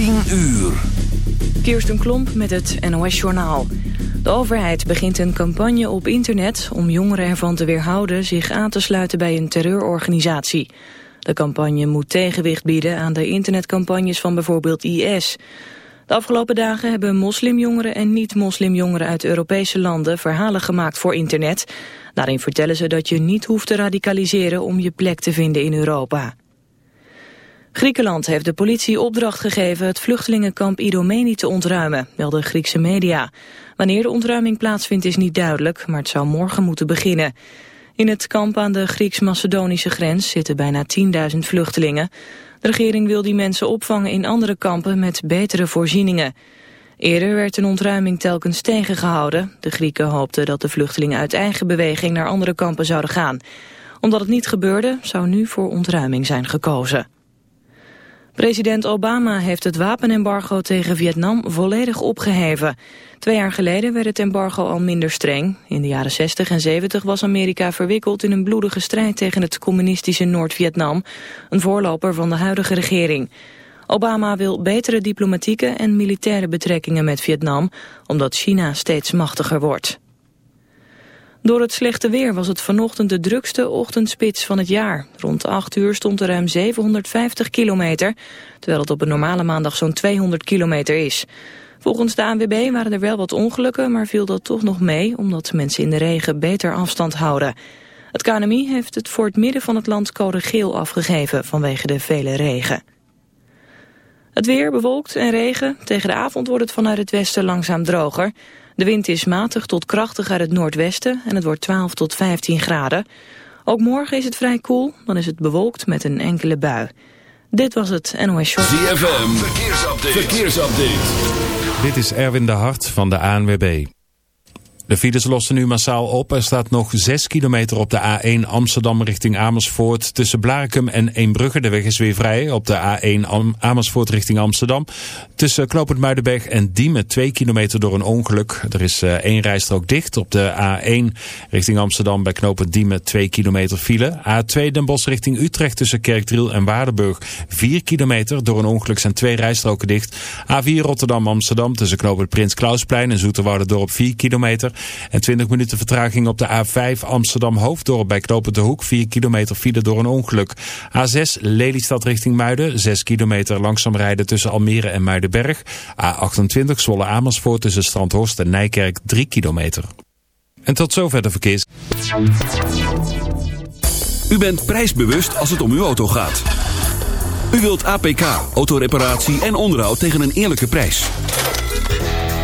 10 uur. Kirsten Klomp met het NOS-journaal. De overheid begint een campagne op internet om jongeren ervan te weerhouden zich aan te sluiten bij een terreurorganisatie. De campagne moet tegenwicht bieden aan de internetcampagnes van bijvoorbeeld IS. De afgelopen dagen hebben moslimjongeren en niet-moslimjongeren uit Europese landen verhalen gemaakt voor internet. Daarin vertellen ze dat je niet hoeft te radicaliseren om je plek te vinden in Europa. Griekenland heeft de politie opdracht gegeven het vluchtelingenkamp Idomeni te ontruimen, melden Griekse media. Wanneer de ontruiming plaatsvindt is niet duidelijk, maar het zou morgen moeten beginnen. In het kamp aan de Grieks-Macedonische grens zitten bijna 10.000 vluchtelingen. De regering wil die mensen opvangen in andere kampen met betere voorzieningen. Eerder werd een ontruiming telkens tegengehouden. De Grieken hoopten dat de vluchtelingen uit eigen beweging naar andere kampen zouden gaan. Omdat het niet gebeurde, zou nu voor ontruiming zijn gekozen. President Obama heeft het wapenembargo tegen Vietnam volledig opgeheven. Twee jaar geleden werd het embargo al minder streng. In de jaren 60 en 70 was Amerika verwikkeld in een bloedige strijd tegen het communistische Noord-Vietnam, een voorloper van de huidige regering. Obama wil betere diplomatieke en militaire betrekkingen met Vietnam, omdat China steeds machtiger wordt. Door het slechte weer was het vanochtend de drukste ochtendspits van het jaar. Rond 8 uur stond er ruim 750 kilometer, terwijl het op een normale maandag zo'n 200 kilometer is. Volgens de ANWB waren er wel wat ongelukken, maar viel dat toch nog mee, omdat mensen in de regen beter afstand houden. Het KNMI heeft het voor het midden van het land code geel afgegeven vanwege de vele regen. Het weer bewolkt en regen. Tegen de avond wordt het vanuit het westen langzaam droger. De wind is matig tot krachtig uit het noordwesten en het wordt 12 tot 15 graden. Ook morgen is het vrij koel, dan is het bewolkt met een enkele bui. Dit was het NOS Show. ZFM, verkeersupdate. verkeersupdate. Dit is Erwin de Hart van de ANWB. De files lossen nu massaal op. Er staat nog 6 kilometer op de A1 Amsterdam richting Amersfoort. Tussen Blarikum en Eembrugge. De weg is weer vrij op de A1 Amersfoort richting Amsterdam. Tussen Knopend Muidenberg en Diemen 2 kilometer door een ongeluk. Er is uh, één rijstrook dicht op de A1 richting Amsterdam bij Knopend Diemen 2 kilometer file. A2 Den Bosch richting Utrecht tussen Kerkdriel en Waardenburg 4 kilometer. Door een ongeluk zijn twee rijstroken dicht. A4 Rotterdam Amsterdam tussen Knopend Prins Klausplein en Zoeterwoude 4 kilometer. En 20 minuten vertraging op de A5 Amsterdam-Hoofddorp bij Knopen de Hoek. 4 kilometer file door een ongeluk. A6 Lelystad richting Muiden. 6 kilometer langzaam rijden tussen Almere en Muidenberg. A28 Zwolle Amersfoort tussen Strandhorst en Nijkerk 3 kilometer. En tot zover de verkeers. U bent prijsbewust als het om uw auto gaat. U wilt APK, autoreparatie en onderhoud tegen een eerlijke prijs.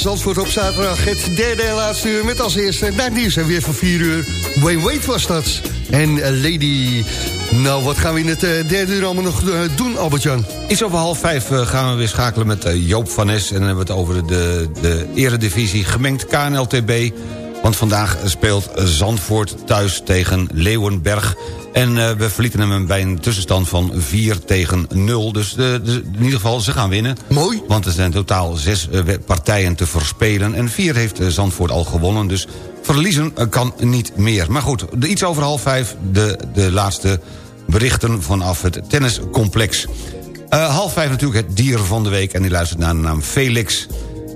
Zandvoort op zaterdag. Het derde en laatste uur met als eerste naar het nieuws. En weer van 4 uur. Wayne Wade was dat. En eh, Lady. Nou, wat gaan we in het eh, derde uur allemaal nog eh, doen, Albert-Jan? Iets over half vijf gaan we weer schakelen met Joop van Nes... en dan hebben we het over de, de eredivisie gemengd KNLTB... want vandaag speelt Zandvoort thuis tegen Leeuwenberg... en eh, we verlieten hem bij een tussenstand van 4 tegen 0. Dus, in ieder geval, ze gaan winnen. Mooi. Want er zijn totaal zes eh, partijen te verspelen... en vier heeft eh, Zandvoort al gewonnen, dus verliezen kan niet meer. Maar goed, iets over half vijf, de, de laatste berichten vanaf het tenniscomplex. Half vijf natuurlijk het dier van de week... en die luistert naar de naam Felix.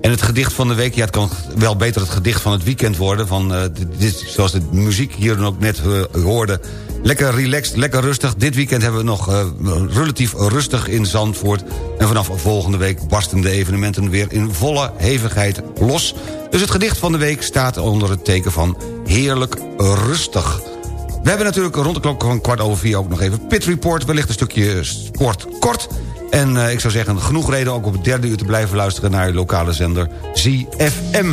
En het gedicht van de week, ja, het kan wel beter het gedicht van het weekend worden... Van, dit, zoals de muziek hier dan ook net hoorde. Lekker relaxed, lekker rustig. Dit weekend hebben we nog eh, relatief rustig in Zandvoort. En vanaf volgende week barsten de evenementen weer in volle hevigheid los. Dus het gedicht van de week staat onder het teken van heerlijk rustig. We hebben natuurlijk rond de klok van kwart over vier ook nog even Pit Report. Wellicht een stukje sport kort. En eh, ik zou zeggen, genoeg reden ook op het derde uur te blijven luisteren... naar je lokale zender ZFM.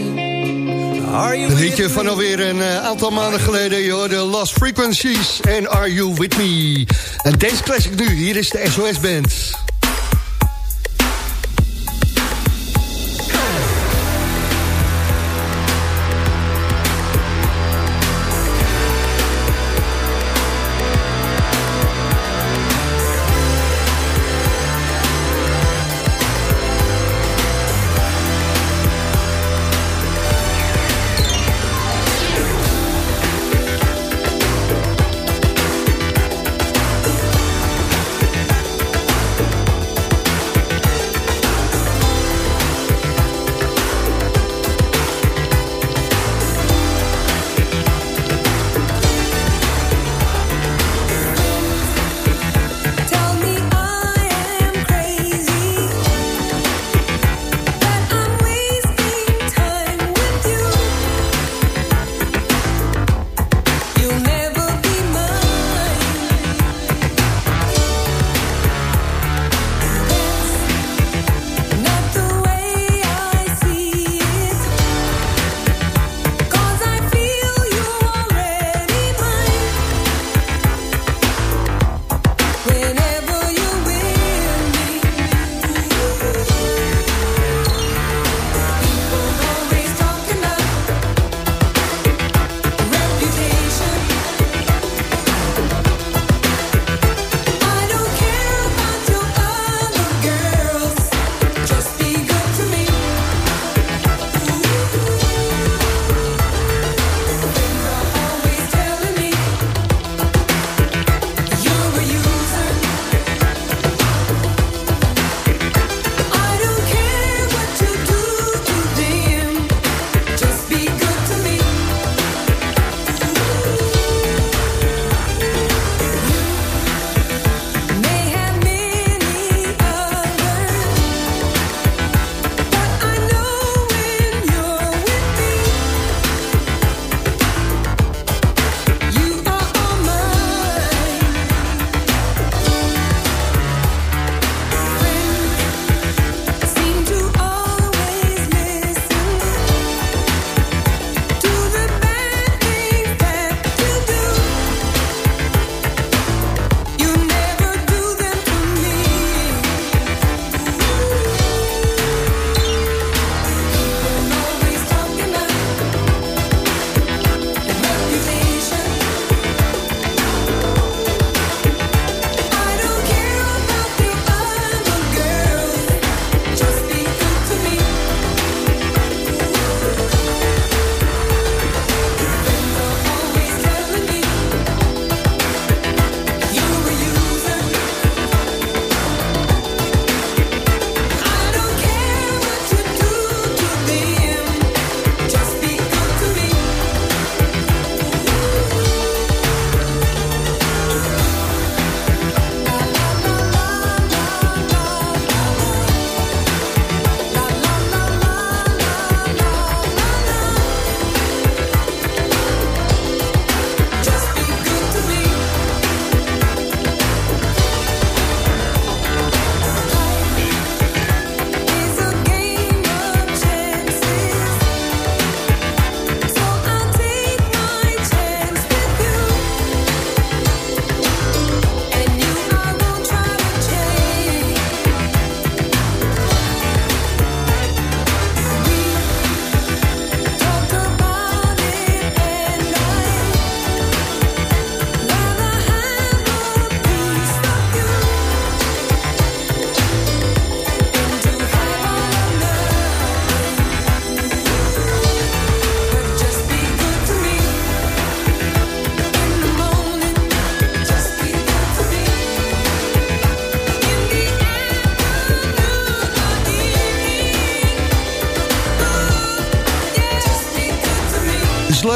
Are you Een hitje van alweer een eh, aantal maanden geleden. Je hoorde Lost Frequencies en Are You With Me. En deze classic nu, hier is de SOS Band.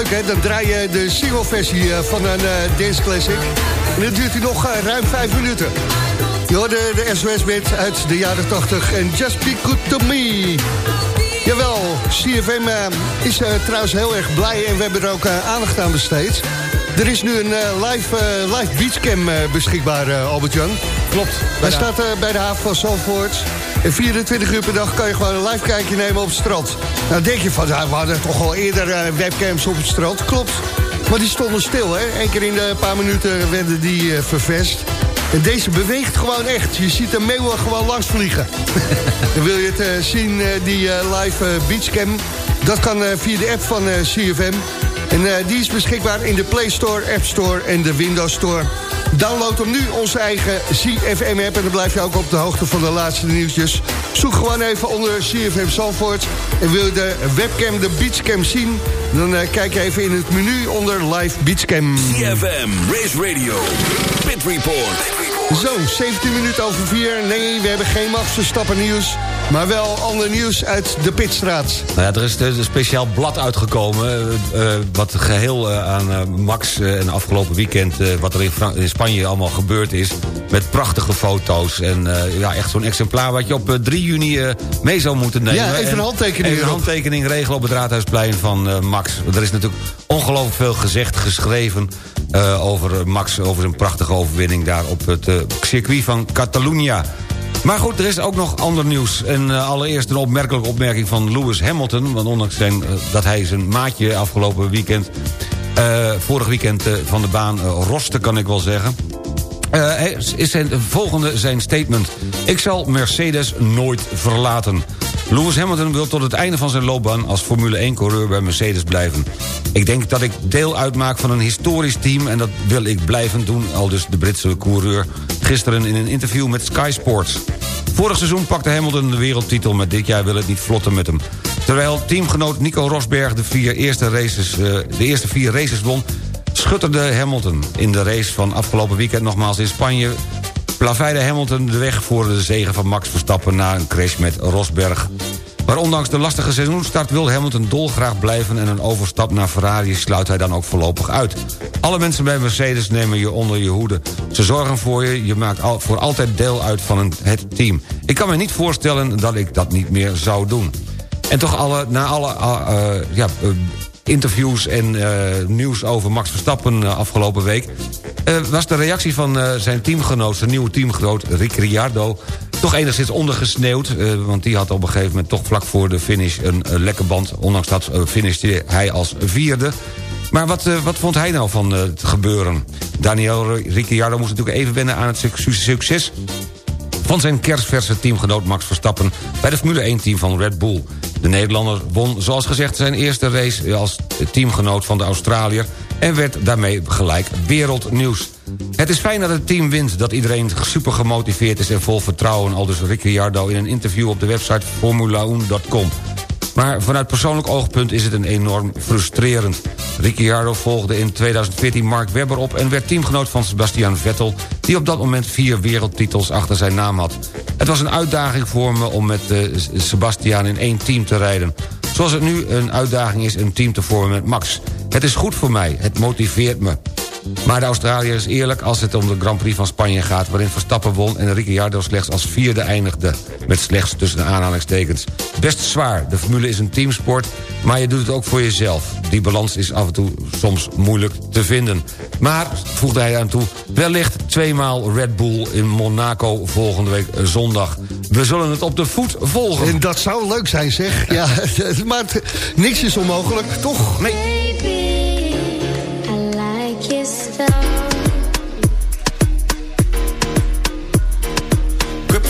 Leuk, hè? Dan draai je de singleversie eh, van een eh, dance classic. En dan duurt hij nog eh, ruim vijf minuten. Je hoorde de SOS-band uit de jaren 80 en Just Be Good To Me. Jawel, CFM is trouwens heel erg blij en we hebben er ook aandacht aan besteed. Er is nu een live, live beachcam beschikbaar, Albert-Jan. Klopt. Hij staat bij de haven van Zandvoort. En 24 uur per dag kan je gewoon een live kijkje nemen op het strand. Nou denk je van, we hadden toch al eerder eh, webcams op het strand. Klopt. Maar die stonden stil, hè. Eén keer in de paar minuten werden die eh, vervest. En deze beweegt gewoon echt. Je ziet de meeuwen gewoon langs vliegen. en wil je het eh, zien, die live beachcam... dat kan via de app van CFM. En eh, die is beschikbaar in de Play Store, App Store en de Windows Store. Download hem nu, onze eigen CFM-app... en dan blijf je ook op de hoogte van de laatste nieuwtjes. Zoek gewoon even onder CFM Zandvoort. En wil je de webcam, de beachcam zien... dan eh, kijk je even in het menu onder Live Beachcam. CFM, Race Radio, Pit Report. Zo, 17 minuten over 4. Nee, we hebben geen Max Verstappen nieuws... maar wel ander nieuws uit de Pitstraat. Nou ja, er is dus een speciaal blad uitgekomen... eh, wat geheel eh, aan Max en afgelopen weekend... wat er in, Spanje allemaal gebeurd is... met prachtige foto's. En ja, echt zo'n exemplaar wat je op eh, 3 juni mee zou moeten nemen. Ja, even En een handtekening Even een handtekening regelen op het Raadhuisplein van Max. Er is natuurlijk ongelooflijk veel gezegd, geschreven... over Max, over zijn prachtige overwinning... daar op het circuit van Catalunya. Maar goed, er is ook nog ander nieuws. En eh, allereerst een opmerkelijke opmerking van Lewis Hamilton... want ondanks zijn, eh, dat hij zijn maatje afgelopen weekend... eh, vorig weekend van de baan roste, kan ik wel zeggen... Hij- is zijn volgende zijn statement. Ik zal Mercedes nooit verlaten. Lewis Hamilton wil tot het einde van zijn loopbaan... als Formule 1-coureur bij Mercedes blijven. Ik denk dat ik deel uitmaak van een historisch team... en dat wil ik blijven doen, al dus de Britse coureur... gisteren in een interview met Sky Sports. Vorig seizoen pakte Hamilton de wereldtitel... maar dit jaar wil het niet vlotten met hem. Terwijl teamgenoot Nico Rosberg de, vier eerste, races, eh, de eerste vier races won schutterde Hamilton. In de race van afgelopen weekend nogmaals in Spanje... plaveide Hamilton de weg voor de zegen van Max Verstappen... na een crash met Rosberg. Maar ondanks de lastige seizoenstart wil Hamilton dolgraag blijven... en een overstap naar Ferrari sluit hij dan ook voorlopig uit. Alle mensen bij Mercedes nemen je onder je hoede. Ze zorgen voor je, je maakt al, voor altijd deel uit van het team. Ik kan me niet voorstellen dat ik dat niet meer zou doen. En toch alle, na alle uh, ja, uh, interviews en uh, nieuws over Max Verstappen uh, afgelopen week... Uh, was de reactie van zijn teamgenoot, zijn nieuwe teamgenoot Rick Ricciardo... toch enigszins ondergesneeuwd, want die had op een gegeven moment... toch vlak voor de finish een lekke band. Ondanks dat finishte hij als vierde. Maar wat, wat vond hij nou van het gebeuren? Daniel Ricciardo moest natuurlijk even wennen aan het succes van zijn kerstverse teamgenoot Max Verstappen... bij de Formule 1-team van Red Bull. De Nederlander won, zoals gezegd, zijn eerste race als teamgenoot van de Australiër... en werd daarmee gelijk wereldnieuws. Het is fijn dat het team wint, dat iedereen super gemotiveerd is... en vol vertrouwen, al dus Ricciardo in een interview op de website formula1.com. Maar vanuit persoonlijk oogpunt is het een enorm frustrerend. Ricciardo volgde in 2014 Mark Webber op... en werd teamgenoot van Sebastian Vettel... die op dat moment vier wereldtitels achter zijn naam had. Het was een uitdaging voor me om met uh, Sebastian in één team te rijden. Zoals het nu een uitdaging is een team te vormen met Max. Het is goed voor mij, het motiveert me. Maar de Australiër is eerlijk als het om de Grand Prix van Spanje gaat... waarin Verstappen won en Ricciardo slechts als vierde eindigde. Met slechts tussen de aanhalingstekens. Best zwaar, de formule is een teamsport... maar je doet het ook voor jezelf. Die balans is af en toe soms moeilijk te vinden. Maar, voegde hij aan toe... wellicht tweemaal Red Bull in Monaco volgende week zondag. We zullen het op de voet volgen. En dat zou leuk zijn, zeg. Ja, maar het, niks is onmogelijk, toch? Nee.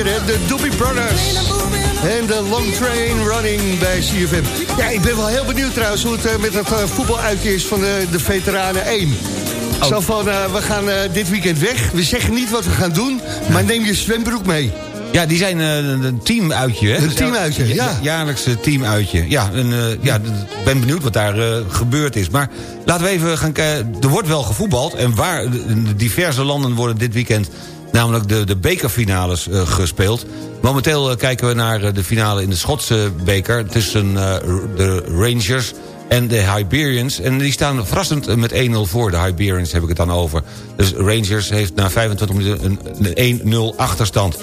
De Doobie Brothers. En de Long Train Running bij CFM. Ja, ik ben wel heel benieuwd trouwens hoe het eh, met het eh, voetbaluitje is van de, de Veteranen 1. Zo van, eh, we gaan dit weekend weg. We zeggen niet wat we gaan doen, maar neem je zwembroek mee. Ja, die zijn een teamuitje, hè? Een dus teamuitje, ja. Jaarlijkse teamuitje. Ja, een. ja, ik ben benieuwd wat daar gebeurd is. Maar laten we even gaan kijken. Er wordt wel gevoetbald. En waar, in diverse landen worden dit weekend namelijk de, de bekerfinales gespeeld. Momenteel kijken we naar de finale in de Schotse beker... tussen de Rangers en de Iberians. En die staan verrassend met 1-0 voor. De Iberians heb ik het dan over. Dus Rangers heeft na 25 minuten een 1-0 achterstand.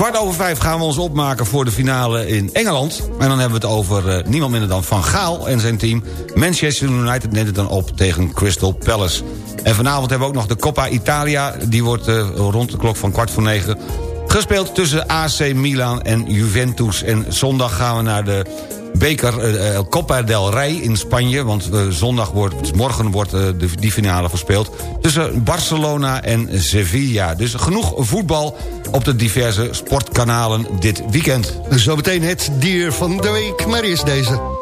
Kwart over vijf gaan we ons opmaken voor de finale in Engeland. En dan hebben we het over uh, niemand minder dan Van Gaal en zijn team. Manchester United neemt het dan op tegen Crystal Palace. En vanavond hebben we ook nog de Coppa Italia. Die wordt uh, rond de klok van kwart voor negen gespeeld tussen AC Milan en Juventus. En zondag gaan we naar de beker uh, Copa del Rey in Spanje. Want uh, zondag wordt, dus morgen wordt uh, de, die finale verspeeld. Tussen Barcelona en Sevilla. Dus genoeg voetbal op de diverse sportkanalen dit weekend. Zometeen het dier van de week, maar eerst deze.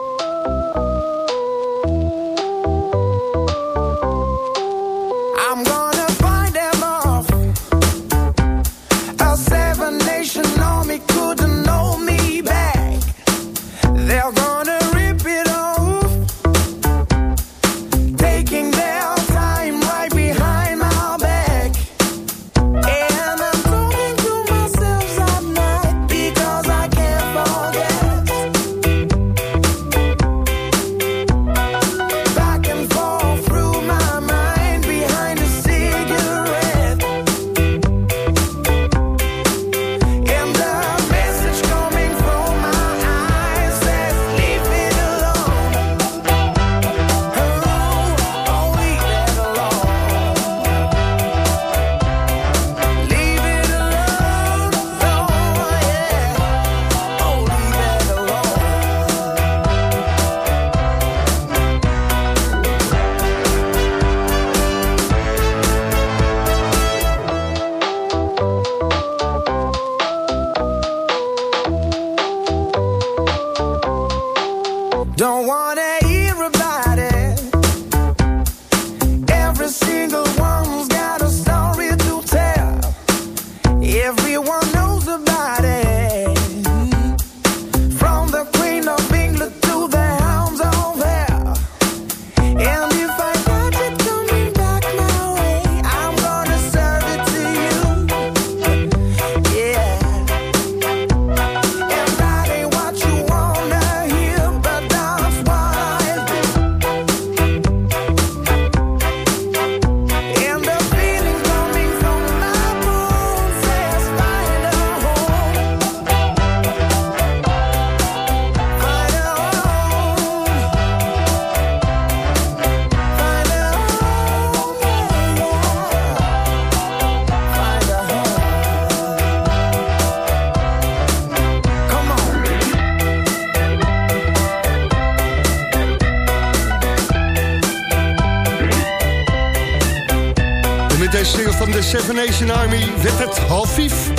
Seven Nation Army werd het half vijf.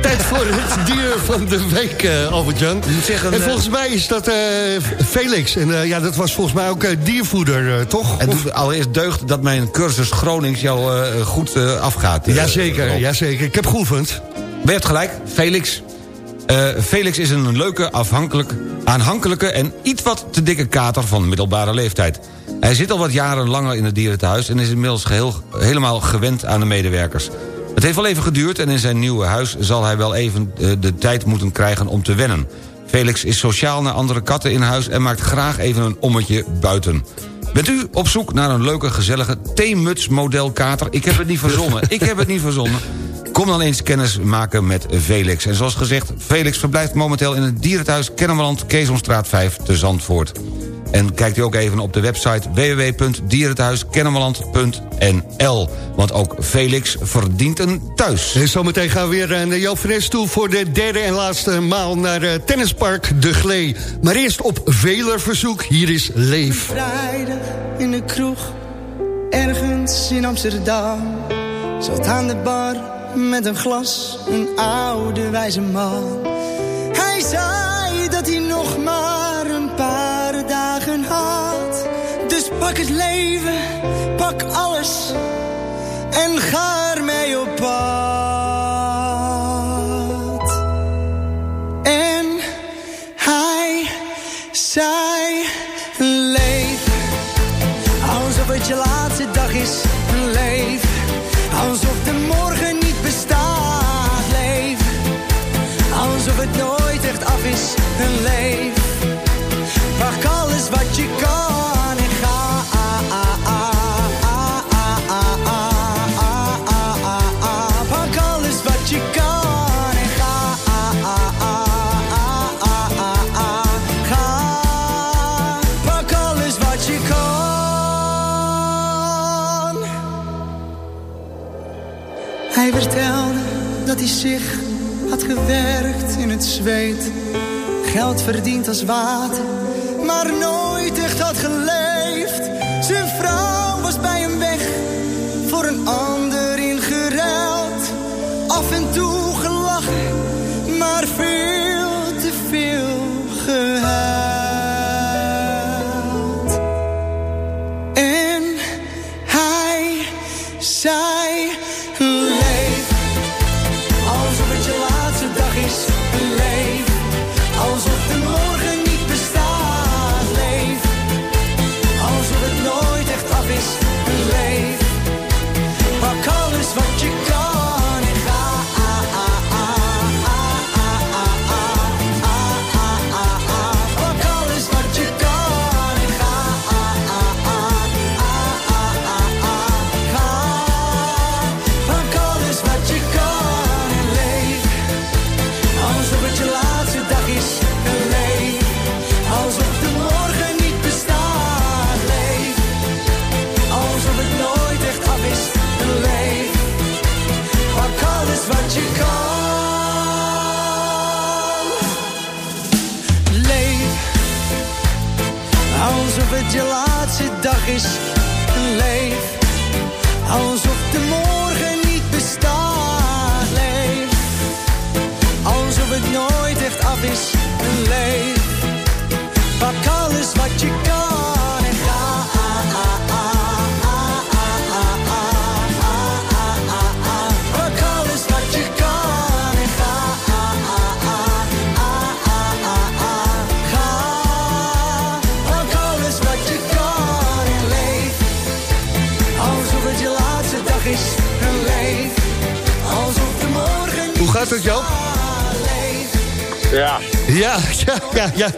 Tijd voor het dier van de week, uh, Albert-Jan. En eh, volgens mij is dat uh, Felix. En uh, ja, dat was volgens mij ook diervoeder, toch? En allereerst deugd dat mijn cursus Gronings jou goed afgaat. jazeker, jazeker. Ik heb geoefend. Werd gelijk, Felix. Felix is een leuke, afhankelijk, aanhankelijke en iets wat te dikke kater van middelbare leeftijd. Hij zit al wat jaren langer in het dierentehuis... en is inmiddels geheel, helemaal gewend aan de medewerkers. Het heeft wel even geduurd en in zijn nieuwe huis... zal hij wel even eh, de tijd moeten krijgen om te wennen. Felix is sociaal naar andere katten in huis... en maakt graag even een ommetje buiten. Bent u op zoek naar een leuke, gezellige theemuts model kater? Ik heb het niet verzonnen. Ik heb het niet verzonnen. Kom dan eens kennis maken met Felix. En zoals gezegd, Felix verblijft momenteel in het dierenthuis Kennemerland... Keesomstraat 5 te Zandvoort. En kijkt u ook even op de website www.dierenthuiskennemerland.nl. Want ook Felix verdient een thuis. En zometeen gaan we weer eh, naar Joop Fres toe... voor de derde en laatste maal naar uh, Tennispark De Glee. Maar eerst op veler verzoek, hier is Leef. Vrijdag in de kroeg, ergens in Amsterdam. Zat aan de bar met een glas, een oude wijze man. Hij zei zei dat hij nog maar pak het leven, pak alles en ga ermee op pad. Zich had gewerkt in het zweet. Geld verdiend als water, maar nooit echt had geleefd.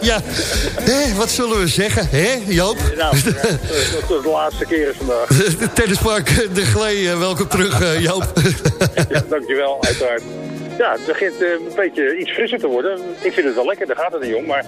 Ja. Hé, wat zullen we zeggen, hè, Joop? Nou, ja, dat is de laatste keer vandaag. Tennispark De Glee, eh, welkom terug, eh, Joop. Ja, dankjewel, uiteraard. Ja, het begint eh, een beetje iets frisser te worden. Ik vind het wel lekker, daar gaat het niet om. Maar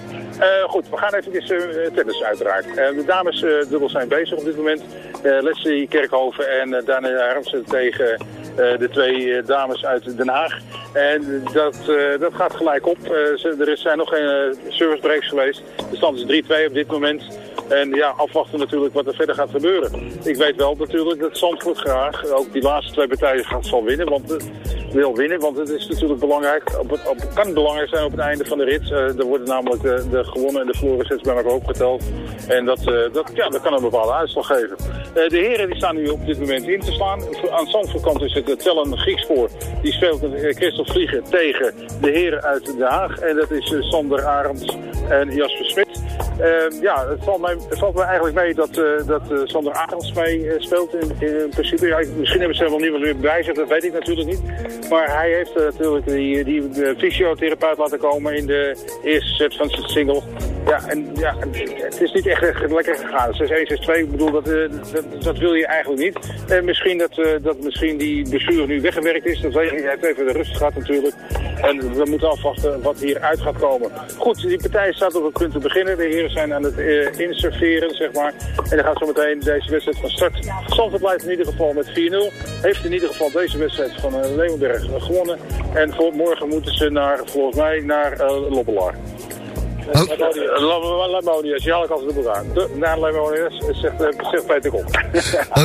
goed, we gaan even uh, tennis uiteraard. De dames dubbel zijn bezig op dit moment. Leslie Kerkhoven en Daniel Harmsen tegen de twee dames uit Den Haag. En dat, eh, dat gaat gelijk op. Ze- er zijn nog geen eh, service breaks geweest. De stand is 3-2 op dit moment. En ja, afwachten natuurlijk wat er verder gaat gebeuren. Ik weet wel natuurlijk dat Zandvoort graag ook die laatste twee partijen gaat zal winnen. Want het wil winnen, want het is natuurlijk belangrijk. Op het, op, kan belangrijk zijn op het einde van de rit. Er worden namelijk de, de gewonnen en de verloren sets bij elkaar opgeteld. En dat, dat, ja, dat kan een bepaalde uitslag geven. Eh, de heren die staan nu op dit moment in te slaan. Aan Zandvoort kant is het uh, Tellen Griekspoor. Die speelt uh, Christophe Vliegen tegen de heren uit Den Haag. En dat is uh, Sander Arends en Jasper Smit. Uh, ja, het valt, mij, het valt mij eigenlijk mee dat, dat Sander Arends mee speelt in, in principe. Misschien hebben ze helemaal niemand meer zich, dat weet ik natuurlijk niet. Maar hij heeft natuurlijk die, die fysiotherapeut laten komen in de eerste set van zijn single. Ja, en ja, het is niet echt, lekker gegaan. 6-1, 6-2, ik bedoel, dat, uh, dat, dat, wil je eigenlijk niet. En misschien dat, uh, dat misschien die blessure nu weggewerkt is, dat weet niet. Hij even de rust gehad natuurlijk. En we moeten afwachten wat hieruit gaat komen. Goed, die partij staat op het punt te beginnen. De heren zijn aan het uh, inserveren, zeg maar. En dan gaat zo meteen deze wedstrijd van start. Zandvoort blijft in ieder geval met 4-0. Heeft in ieder geval deze wedstrijd van uh, Leeuwenberg gewonnen. En voor morgen moeten ze naar, volgens mij, naar uh. Oh. Lemonius, als de Boegaan. Naar Lemonius, zegt Peter kop.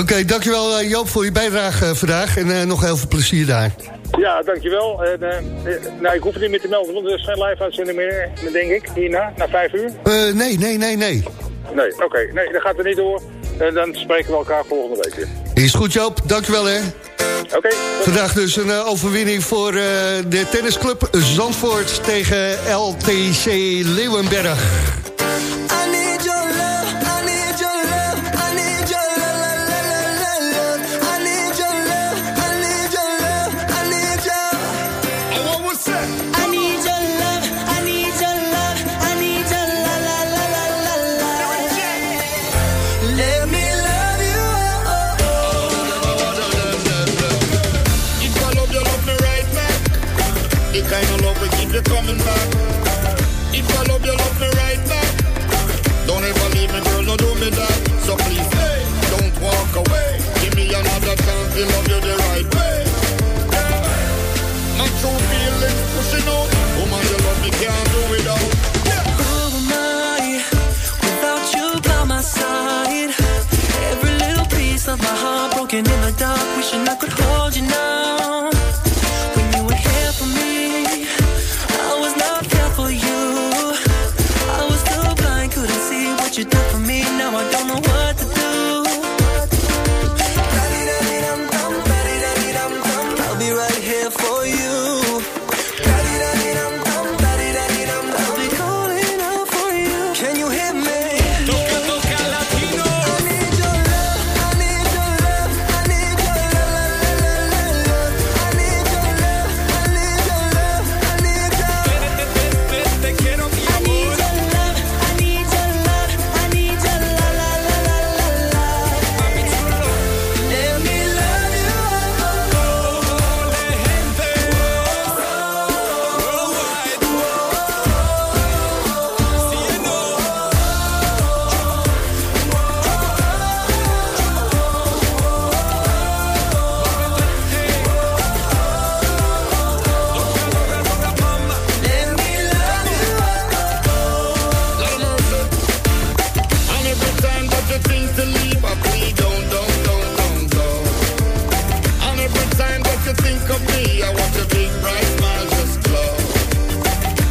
Oké, dankjewel Joop voor je bijdrage vandaag. En nog heel veel plezier daar. Ja, dankjewel. En, uh, nou, ik hoef het niet meer te melden, want er live aan het uitzending meer, denk ik, hierna, na vijf uur. Nee, nee, nee, nee. Nee, oké. Nee, dat gaat er niet door. En dan spreken we elkaar volgende week. Is goed Joop, dankjewel hè. Oké. Vandaag dus een eh, overwinning voor uh, de tennisclub Zandvoort tegen LTC Leeuwenberg. I coming back.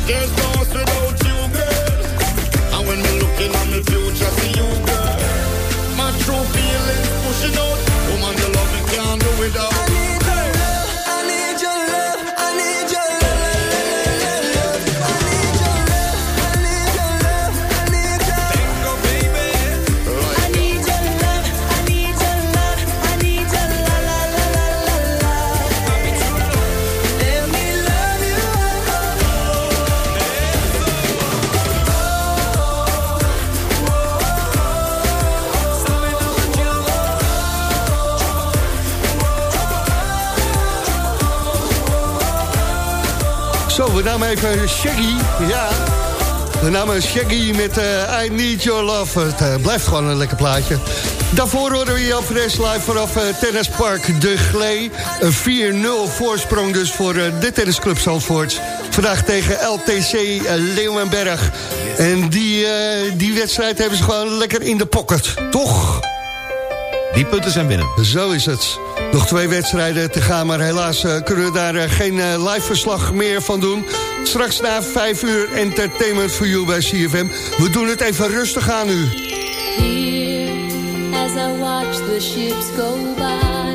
There's even Shaggy. Ja, de naam is Shaggy met eh, I Need Your Love. Het eh, blijft gewoon een lekker plaatje. Daarvoor horen we Jan Fres live vanaf eh, uh, Tennispark De Glee. Een 4-0 voorsprong dus voor de tennisclub Zandvoort. Vandaag tegen LTC Leeuwenberg. En die, die wedstrijd hebben ze gewoon lekker in de pocket, toch? Die punten zijn binnen. Zo is het. Nog twee wedstrijden te gaan, maar helaas eh, kunnen we daar eh, geen eh, live verslag meer van doen. Straks na vijf uur entertainment voor you bij CFM. We doen het even rustig aan nu. Here, as I watch the ships go by,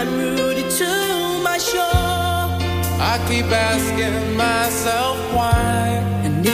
I'm rooted to my shore. I keep asking myself why. And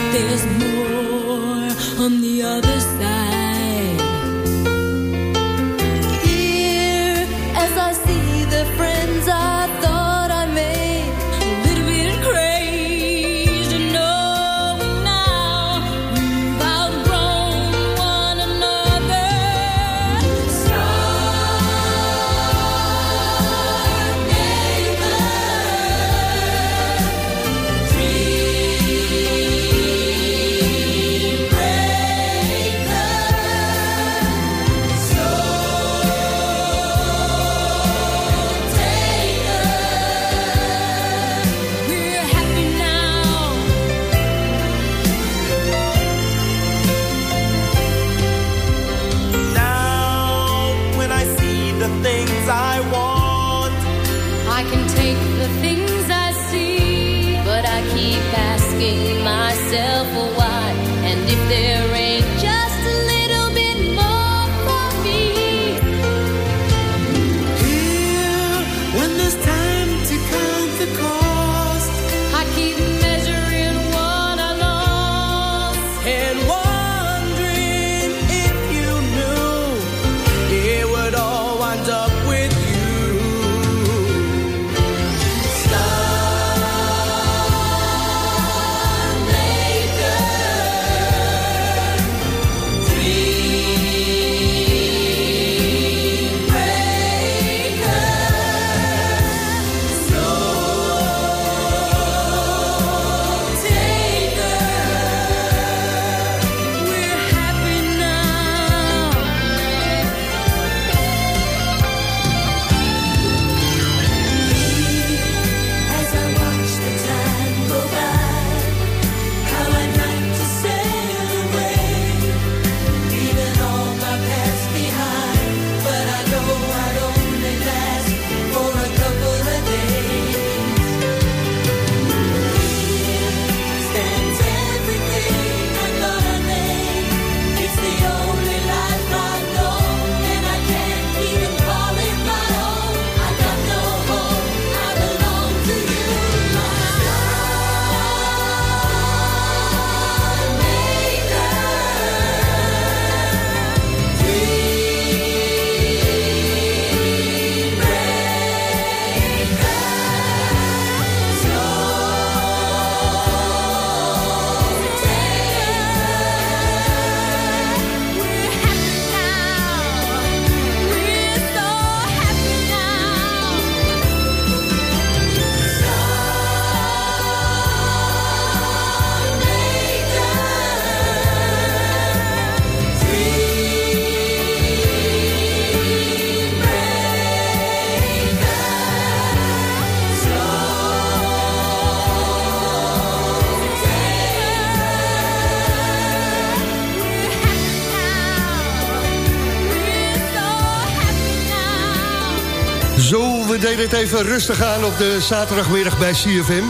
het even rustig aan op de zaterdagmiddag bij CFM.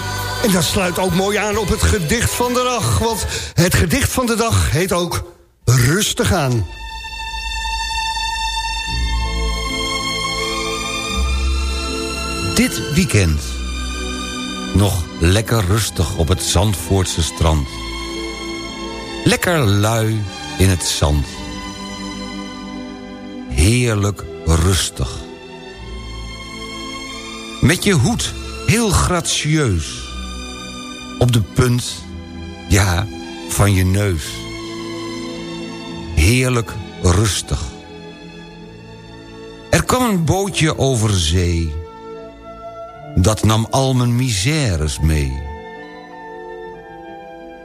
En dat sluit ook mooi aan op het gedicht van de dag. Want het gedicht van de dag heet ook Rustig aan. Dit weekend. Nog lekker rustig op het Zandvoortse strand. Lekker lui in het zand. Heerlijk rustig. Met je hoed heel gracieus. Op de punt, ja, van je neus. Heerlijk rustig. Er kwam een bootje over zee. Dat nam al mijn misères mee.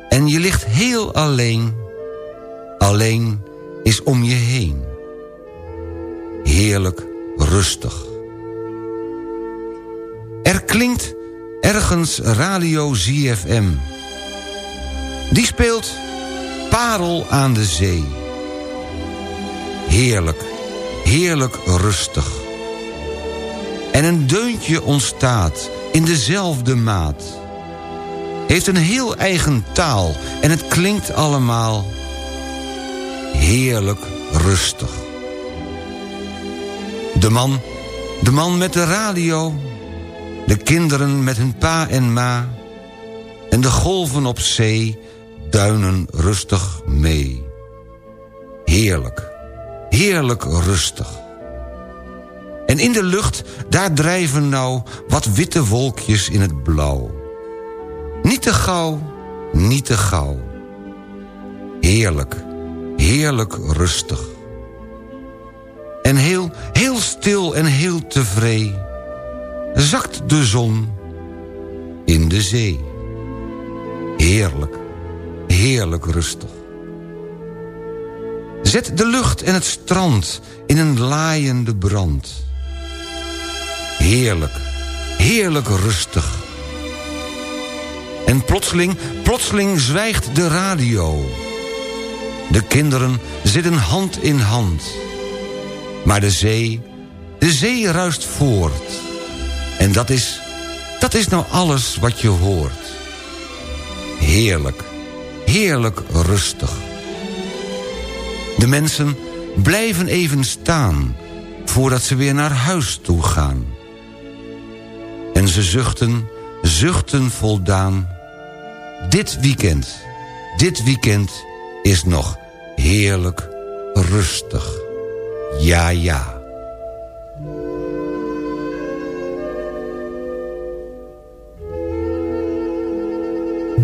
En je ligt heel alleen. Alleen is om je heen. Heerlijk rustig. Klinkt ergens radio ZFM. Die speelt Parel aan de Zee. Heerlijk, heerlijk rustig. En een deuntje ontstaat in dezelfde maat. Heeft een heel eigen taal en het klinkt allemaal heerlijk rustig. De man, de man met de radio, de kinderen met hun pa en ma... en de golven op zee duinen rustig mee. Heerlijk, heerlijk rustig. En in de lucht, daar drijven nou wat witte wolkjes in het blauw. Niet te gauw, niet te gauw. Heerlijk, heerlijk rustig. En heel, heel stil en heel tevreden zakt de zon in de zee. Heerlijk, heerlijk rustig. Zet de lucht en het strand in een laaiende brand. Heerlijk, heerlijk rustig. En plotseling, plotseling zwijgt de radio. De kinderen zitten hand in hand. Maar de zee, de zee ruist voort. En dat is, dat is nou alles wat je hoort. heerlijk. Heerlijk rustig. De mensen blijven even staan... voordat ze weer naar huis toe gaan. En ze zuchten, zuchten voldaan. Dit weekend, dit weekend is nog heerlijk rustig. Ja, ja.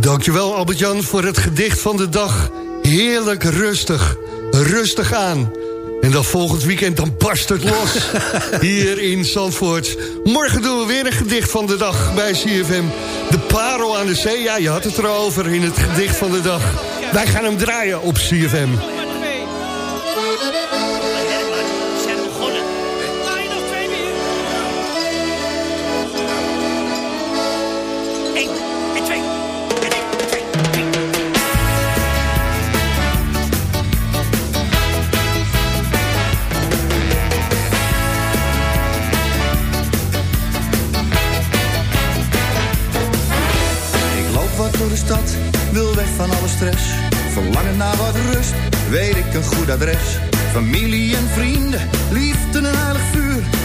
Dankjewel Albert-Jan voor het gedicht van de dag. Heerlijk rustig. Rustig aan. En dan volgend weekend dan barst het los. Hier in Zandvoort. Morgen doen we weer een gedicht van de dag bij CFM. De parel aan de zee. Ja, je had het erover in het gedicht van de dag. Wij gaan hem draaien op CFM. Adres. Familie en vrienden, liefde en heilig vuur.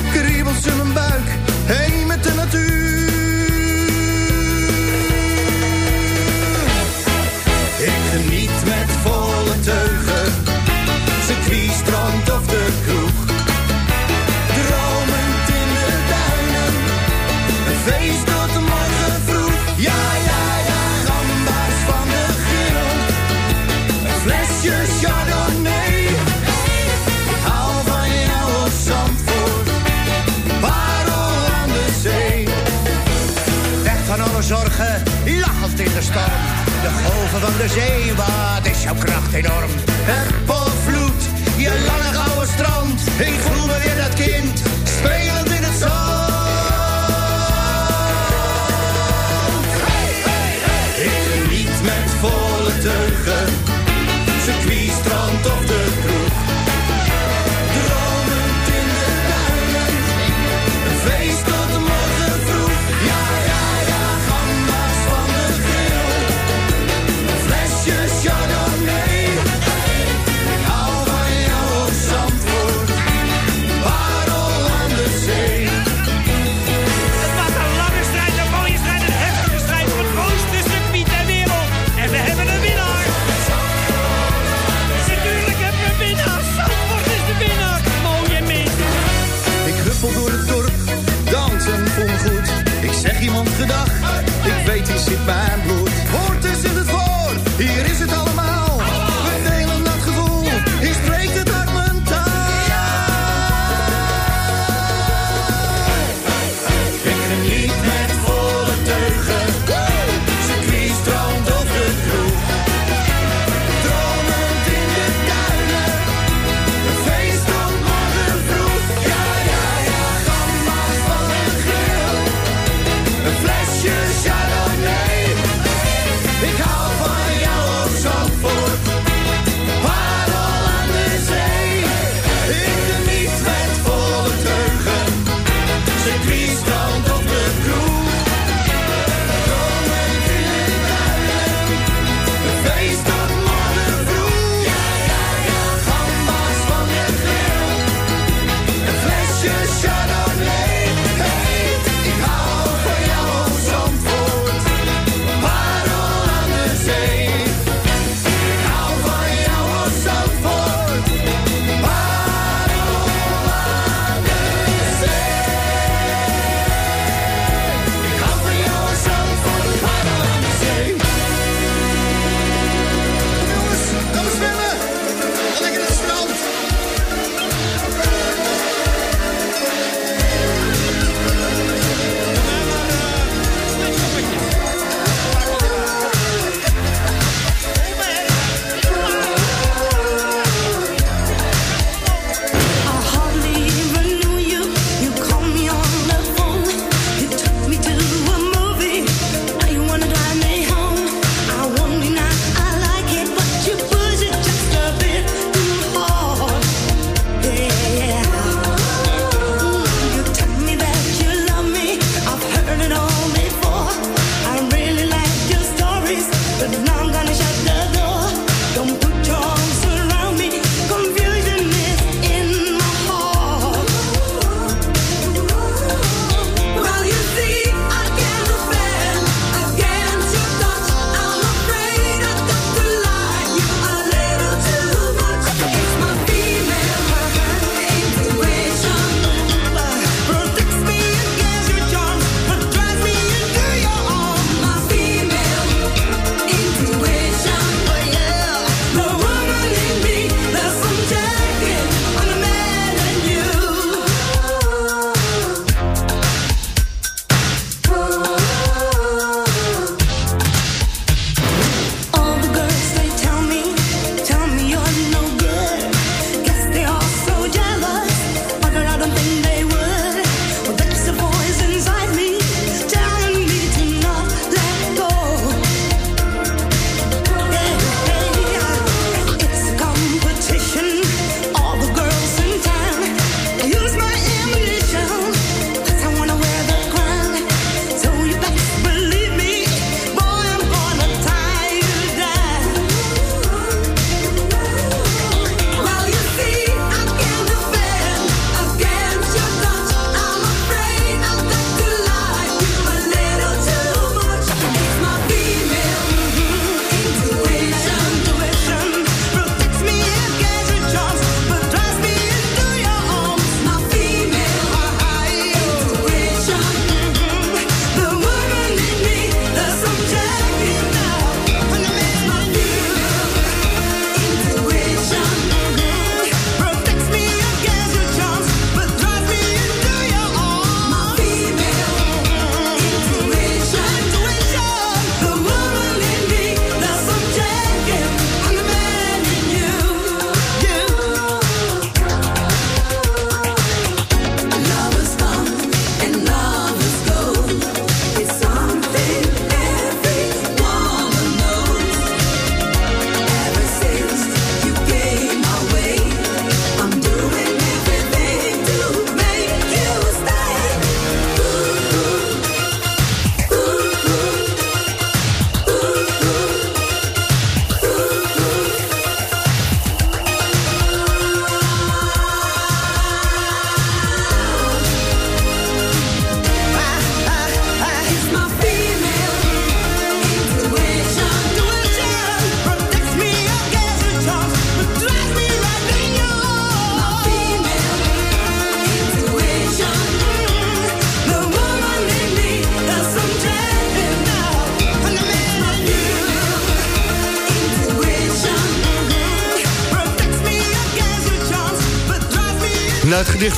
Golven van de zee, wat is jouw kracht enorm. Het je lange gouden strand. Ik voel me weer dat kind, spelend in het zand. Ik geniet met volle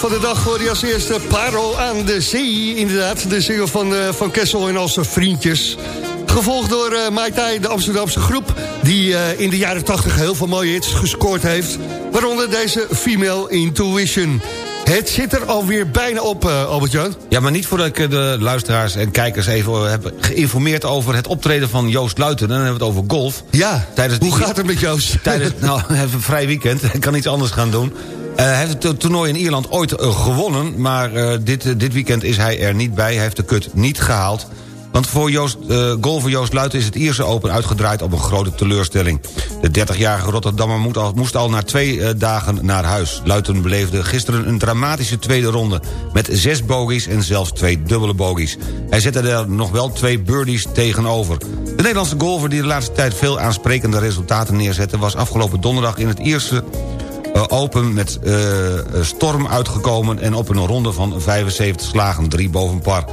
van de dag hoor je als eerste Parel aan de Zee. Inderdaad, de single van, eh, van Kessel en al zijn vriendjes. Gevolgd door Tai, de Amsterdamse groep... die eh, in de jaren 80 heel veel mooie hits gescoord heeft. Waaronder deze Female Intuition. Het zit er alweer bijna op, Albert-Jan. Ja, maar niet voordat ik de luisteraars en kijkers even heb geïnformeerd over het optreden van Joost Luiten. En dan hebben we het over golf. Ja, Tijdens hoe gaat het met Joost? Tijdens, nou, heeft een vrij weekend. Hij kan iets anders gaan doen. Eh, hij heeft het to- toernooi in Ierland ooit eh, gewonnen... maar eh, dit, dit weekend is hij er niet bij. Hij heeft de kut niet gehaald. Want voor Joost, Joost Luiten is het Ierse Open uitgedraaid op een grote teleurstelling. De 30-jarige Rotterdammer al, moest al na twee dagen naar huis. Luiten beleefde gisteren een dramatische tweede ronde... met zes bogies en zelfs twee dubbele bogies. Hij zette er nog wel twee birdies tegenover. De Nederlandse golfer die de laatste tijd veel aansprekende resultaten neerzette... was afgelopen donderdag in het Ierse Open met eh, storm uitgekomen... en op een ronde van 75 slagen, drie boven par.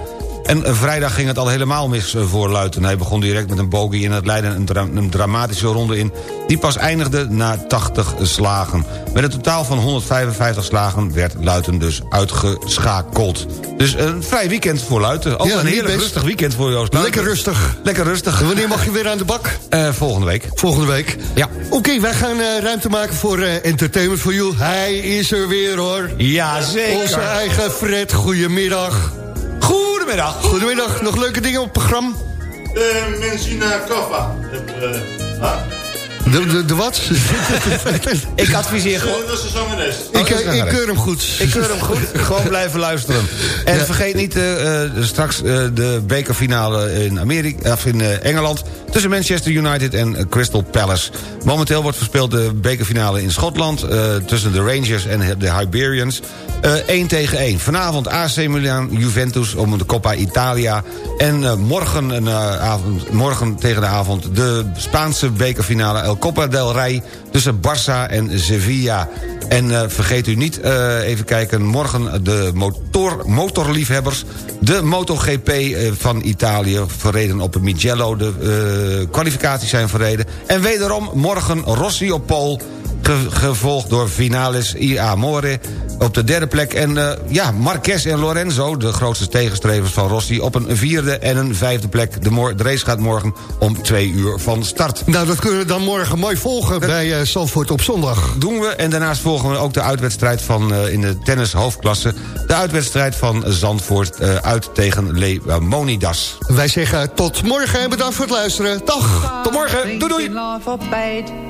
En vrijdag ging het al helemaal mis eh, voor Luiten. Hij begon direct met een bogey en het leidde een, dra- een dramatische ronde in... die pas eindigde na 80 slagen. Met een totaal van 155 slagen werd Luiten dus uitgeschakeld. Dus een vrij weekend voor Luiten. Ook Ja, een heerlijk best. rustig weekend voor Joost Luiten. Lekker rustig. Lekker rustig. En wanneer mag je weer aan de bak? Eh, volgende week. Volgende week. Ja. Oké, wij gaan eh, ruimte maken voor eh, Entertainment for You. Hij is er weer hoor. Ja, zeker. Onze eigen Fred, goedemiddag. Goedemiddag. Nog leuke dingen op het programma? De Menzina Kaffa. De, de, de wat? Ik adviseer gewoon... Dat is de zangeres. ik, eh, ik keur hem goed. Ik keur hem goed. Gewoon blijven luisteren. En vergeet niet eh, eh, straks eh, de bekerfinale in, Amerika, of in eh, Engeland... tussen Manchester United en eh, Crystal Palace. Momenteel wordt verspeeld de bekerfinale in Schotland... eh, tussen de Rangers en de Iberians. Eh 1 tegen 1. Vanavond AC Milan Juventus om de Coppa Italia. En eh, morgen, een, eh, avond, morgen tegen de avond de Spaanse bekerfinale... El Copa del Rey tussen Barça en Sevilla. En eh, vergeet u niet, eh, even kijken, morgen de motor, motorliefhebbers... de MotoGP eh, van Italië, verreden op Mugello. De kwalificaties zijn verreden. En wederom morgen Rossi op Pool... ge- gevolgd door Finales I Amore op de derde plek. En eh, ja, Marquez en Lorenzo, de grootste tegenstrevers van Rossi... op een vierde en een vijfde plek. De, race gaat morgen om twee uur van start. Nou, dat kunnen we dan morgen mooi volgen bij eh Zandvoort op zondag. Doen we. En daarnaast volgen we ook de uitwedstrijd van eh, in de tennis hoofdklasse. De uitwedstrijd van Zandvoort eh, uit tegen Leonidas. Wij zeggen tot morgen en bedankt voor het luisteren. Dag. Tot morgen. Doei doei.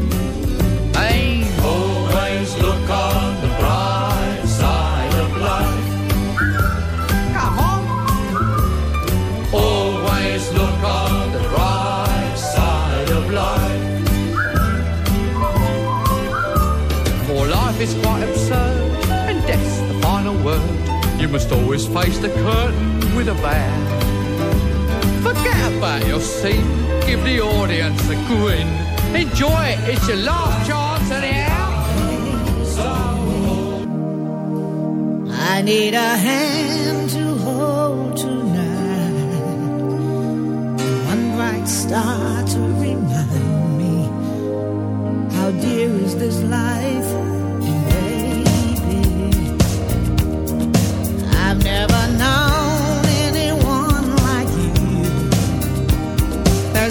Is quite absurd, and death's the final word. You must always face the curtain with a bow. Forget about your scene, give the audience a grin. Enjoy it, it's your last chance anyhow. I need a hand to hold tonight. One bright star to remind me how dear is this life,